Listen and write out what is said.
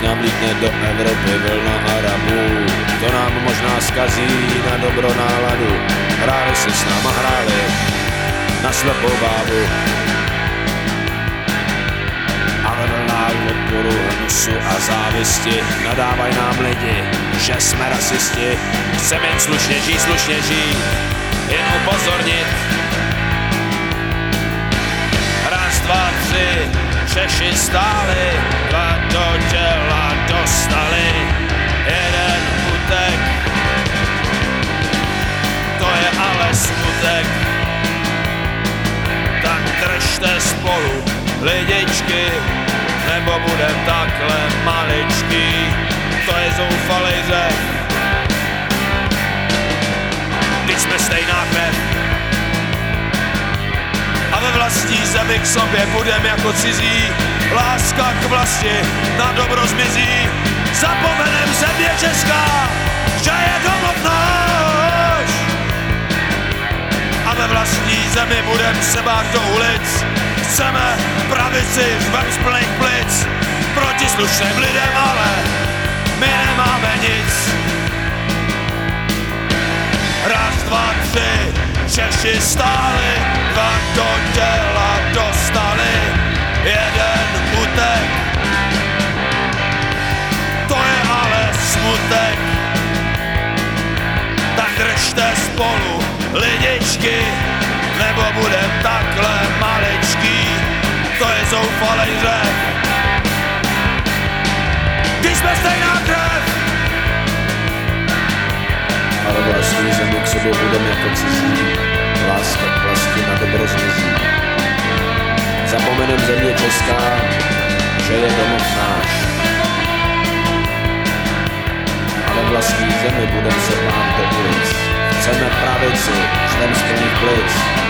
nám lítne do Evropy vlna Arabů, to nám možná skazí na dobro náladu. Hráli si s náma, hráli na slepou bábu. A ve vlnách odporu, hnusu a závisti nadávaj nám lidi, že jsme rasisti. Chceme jen slušně žít, slušně žít, jen upozornit. Češi stáli, dva do těla dostali, jeden utek. To je ale smutek, tak držte spolu lidičky, nebo budem takhle maličký, to je zoufalej řev. Zemi k sobě budem jako cizí. Láska k vlasti na dobro zmizí. Zapomenem země česká, že je domov náš. A ve vlastní zemi budem se bát do ulic. Chceme pravici řvem z plných plic. Proti slušným lidem, ale my nemáme nic. Raz, dva, tři, Češi stáli, držte spolu lidičky, nebo budem takhle maličký, to je zoufalej řek. Když jsme stejná krev, ale vlastní zemi k sobě budeme jako cizí. Láska k vlasti na dobro zmizí. Zapomenem země česká, že je domov náš. Ale vlastní zemi budem se bát do ulic. Chceme pravici, člen z plných.